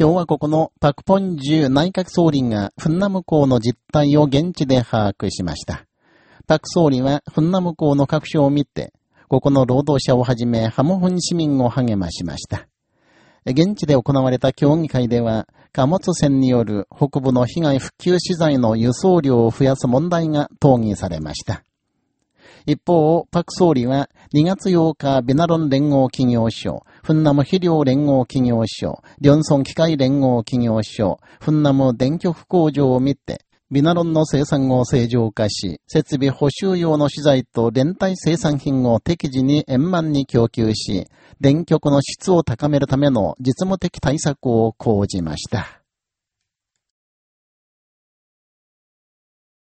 共和国のパクポンジュ内閣総理がフンナム港の実態を現地で把握しました。パク総理はフンナム港の各所を見て、ここの労働者をはじめハムフン市民を励ましました。現地で行われた協議会では、貨物船による北部の被害復旧資材の輸送量を増やす問題が討議されました。一方、パク総理は2月8日、ビナロン連合企業所、フンナム肥料連合企業所、リョンソン機械連合企業所、フンナム電極工場を見て、ビナロンの生産を正常化し、設備補修用の資材と連帯生産品を適時に円満に供給し、電極の質を高めるための実務的対策を講じました。